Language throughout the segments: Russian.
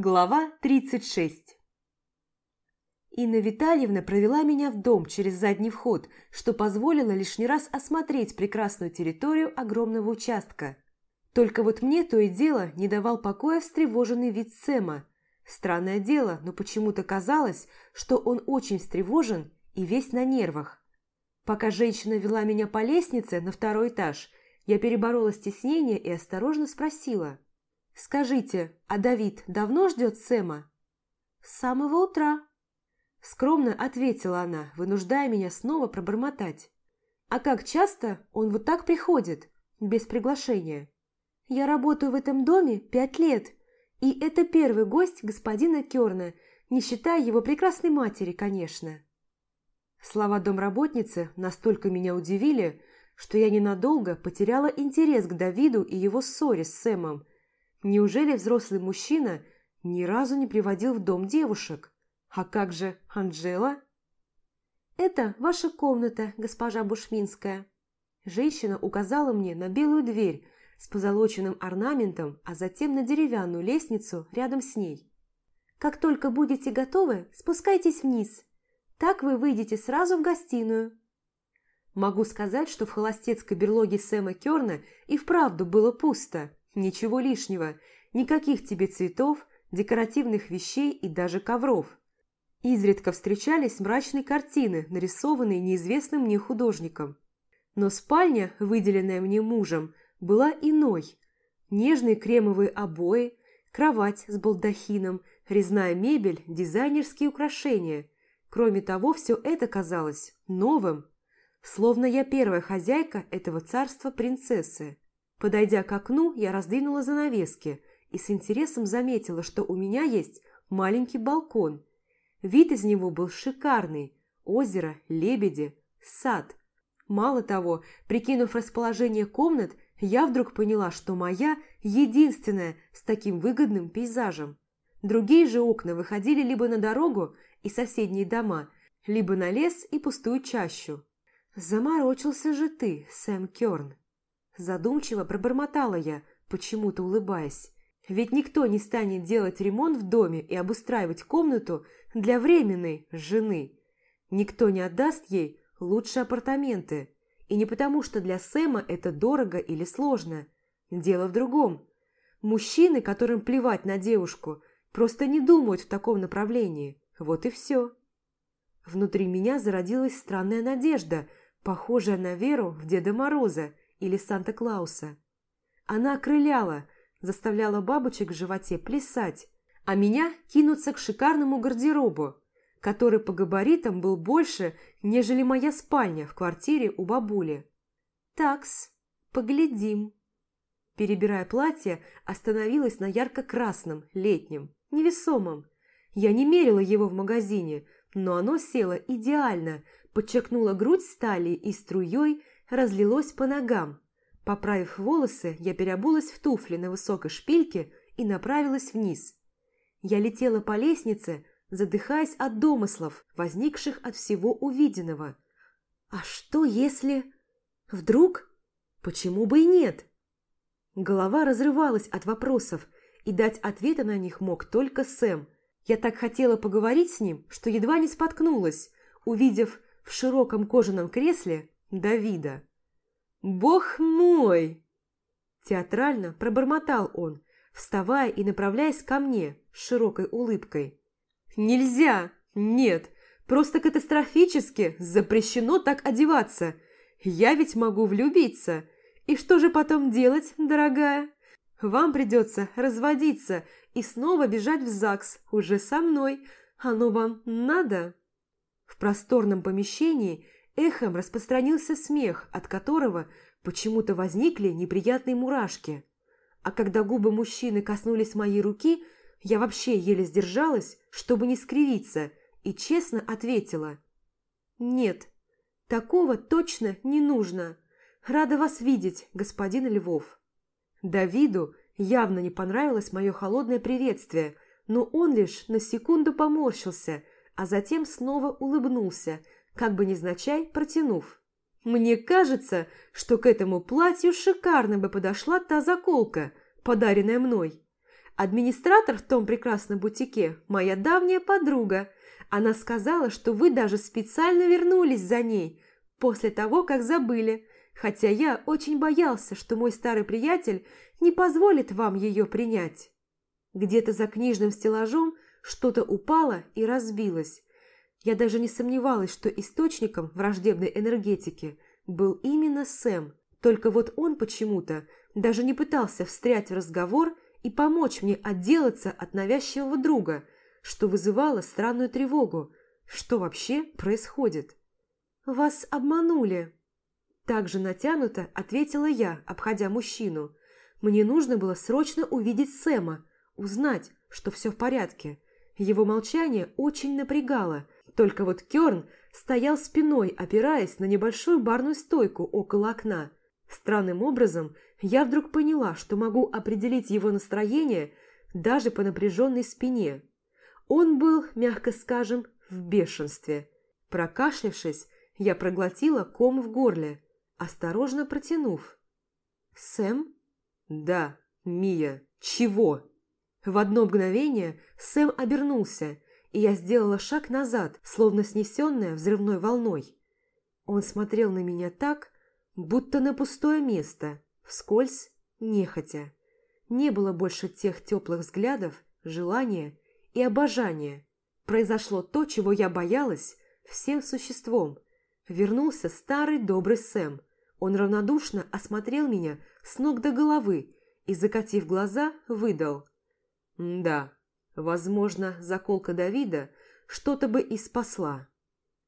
Глава 36 Инна Витальевна провела меня в дом через задний вход, что позволило лишний раз осмотреть прекрасную территорию огромного участка. Только вот мне то и дело не давал покоя встревоженный вид Сэма. Странное дело, но почему-то казалось, что он очень встревожен и весь на нервах. Пока женщина вела меня по лестнице на второй этаж, я переборола стеснение и осторожно спросила – «Скажите, а Давид давно ждет Сэма?» «С самого утра», – скромно ответила она, вынуждая меня снова пробормотать. «А как часто он вот так приходит, без приглашения?» «Я работаю в этом доме пять лет, и это первый гость господина Керна, не считая его прекрасной матери, конечно». Слова домработницы настолько меня удивили, что я ненадолго потеряла интерес к Давиду и его ссоре с Сэмом, Неужели взрослый мужчина ни разу не приводил в дом девушек? А как же Анжела? «Это ваша комната, госпожа Бушминская». Женщина указала мне на белую дверь с позолоченным орнаментом, а затем на деревянную лестницу рядом с ней. «Как только будете готовы, спускайтесь вниз. Так вы выйдете сразу в гостиную». Могу сказать, что в холостецкой берлоге Сэма Керна и вправду было пусто. Ничего лишнего, никаких тебе цветов, декоративных вещей и даже ковров. Изредка встречались мрачные картины, нарисованные неизвестным мне художником. Но спальня, выделенная мне мужем, была иной. Нежные кремовые обои, кровать с балдахином, резная мебель, дизайнерские украшения. Кроме того, все это казалось новым, словно я первая хозяйка этого царства принцессы. Подойдя к окну, я раздвинула занавески и с интересом заметила, что у меня есть маленький балкон. Вид из него был шикарный. Озеро, лебеди, сад. Мало того, прикинув расположение комнат, я вдруг поняла, что моя единственная с таким выгодным пейзажем. Другие же окна выходили либо на дорогу и соседние дома, либо на лес и пустую чащу. Заморочился же ты, Сэм Кёрн. Задумчиво пробормотала я, почему-то улыбаясь. Ведь никто не станет делать ремонт в доме и обустраивать комнату для временной жены. Никто не отдаст ей лучшие апартаменты. И не потому, что для Сэма это дорого или сложно. Дело в другом. Мужчины, которым плевать на девушку, просто не думают в таком направлении. Вот и все. Внутри меня зародилась странная надежда, похожая на веру в Деда Мороза – или Санта-Клауса. Она окрыляла, заставляла бабочек в животе плясать, а меня кинуться к шикарному гардеробу, который по габаритам был больше, нежели моя спальня в квартире у бабули. «Такс, поглядим». Перебирая платье, остановилась на ярко-красном, летнем, невесомом. Я не мерила его в магазине, но оно село идеально, подчеркнуло грудь стали и струей разлилось по ногам. Поправив волосы, я переобулась в туфли на высокой шпильке и направилась вниз. Я летела по лестнице, задыхаясь от домыслов, возникших от всего увиденного. А что если... Вдруг? Почему бы и нет? Голова разрывалась от вопросов, и дать ответы на них мог только Сэм. Я так хотела поговорить с ним, что едва не споткнулась, увидев в широком кожаном кресле Давида. «Бог мой!» Театрально пробормотал он, вставая и направляясь ко мне с широкой улыбкой. «Нельзя! Нет! Просто катастрофически запрещено так одеваться! Я ведь могу влюбиться! И что же потом делать, дорогая? Вам придется разводиться и снова бежать в ЗАГС уже со мной. Оно вам надо?» В просторном помещении – Эхом распространился смех, от которого почему-то возникли неприятные мурашки. А когда губы мужчины коснулись моей руки, я вообще еле сдержалась, чтобы не скривиться, и честно ответила. «Нет, такого точно не нужно. Рада вас видеть, господин Львов». Давиду явно не понравилось мое холодное приветствие, но он лишь на секунду поморщился, а затем снова улыбнулся – как бы незначай протянув. «Мне кажется, что к этому платью шикарно бы подошла та заколка, подаренная мной. Администратор в том прекрасном бутике – моя давняя подруга. Она сказала, что вы даже специально вернулись за ней после того, как забыли, хотя я очень боялся, что мой старый приятель не позволит вам ее принять. Где-то за книжным стеллажом что-то упало и разбилось. Я даже не сомневалась, что источником враждебной энергетики был именно Сэм, только вот он почему-то даже не пытался встрять в разговор и помочь мне отделаться от навязчивого друга, что вызывало странную тревогу. Что вообще происходит? «Вас обманули!» Также натянуто ответила я, обходя мужчину. Мне нужно было срочно увидеть Сэма, узнать, что все в порядке. Его молчание очень напрягало, только вот Кёрн стоял спиной, опираясь на небольшую барную стойку около окна. Странным образом я вдруг поняла, что могу определить его настроение даже по напряженной спине. Он был, мягко скажем, в бешенстве. Прокашлявшись, я проглотила ком в горле, осторожно протянув. «Сэм?» «Да, Мия, чего?» В одно мгновение Сэм обернулся, и я сделала шаг назад, словно снесенная взрывной волной. Он смотрел на меня так, будто на пустое место, вскользь, нехотя. Не было больше тех теплых взглядов, желания и обожания. Произошло то, чего я боялась всем существом. Вернулся старый добрый Сэм. Он равнодушно осмотрел меня с ног до головы и, закатив глаза, выдал. «Да, возможно, заколка Давида что-то бы и спасла».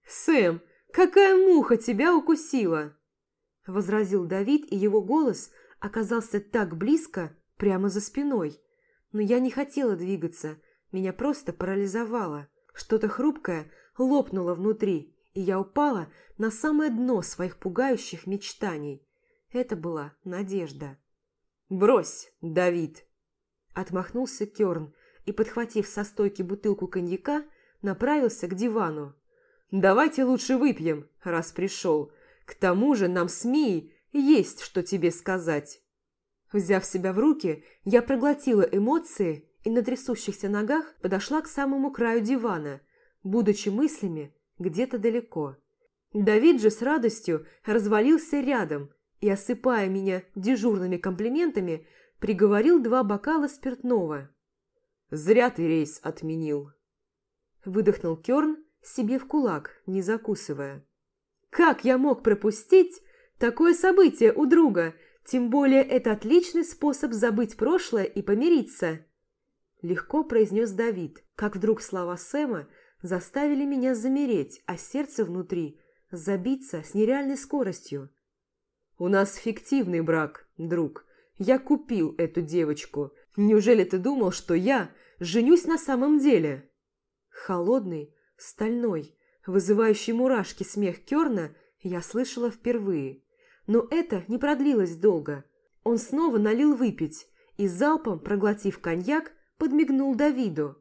«Сэм, какая муха тебя укусила!» – возразил Давид, и его голос оказался так близко, прямо за спиной. Но я не хотела двигаться, меня просто парализовало. Что-то хрупкое лопнуло внутри, и я упала на самое дно своих пугающих мечтаний. Это была надежда. «Брось, Давид!» Отмахнулся Керн и, подхватив со стойки бутылку коньяка, направился к дивану. «Давайте лучше выпьем, раз пришел. К тому же нам с Мией есть что тебе сказать». Взяв себя в руки, я проглотила эмоции и на трясущихся ногах подошла к самому краю дивана, будучи мыслями где-то далеко. Давид же с радостью развалился рядом и, осыпая меня дежурными комплиментами, приговорил два бокала спиртного. «Зря ты рейс отменил», – выдохнул Керн себе в кулак, не закусывая. Как я мог пропустить такое событие у друга? Тем более это отличный способ забыть прошлое и помириться. Легко произнес Давид, как вдруг слова Сэма заставили меня замереть, а сердце внутри забиться с нереальной скоростью. «У нас фиктивный брак, друг. Я купил эту девочку. Неужели ты думал, что я женюсь на самом деле?» Холодный, стальной, Вызывающий мурашки смех Керна я слышала впервые. Но это не продлилось долго. Он снова налил выпить и, залпом проглотив коньяк, подмигнул Давиду.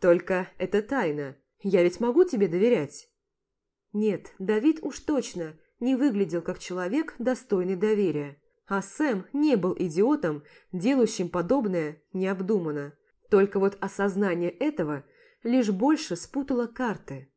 «Только это тайна. Я ведь могу тебе доверять?» Нет, Давид уж точно не выглядел как человек, достойный доверия. А Сэм не был идиотом, делающим подобное необдуманно. Только вот осознание этого лишь больше спутало карты.